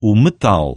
o metal.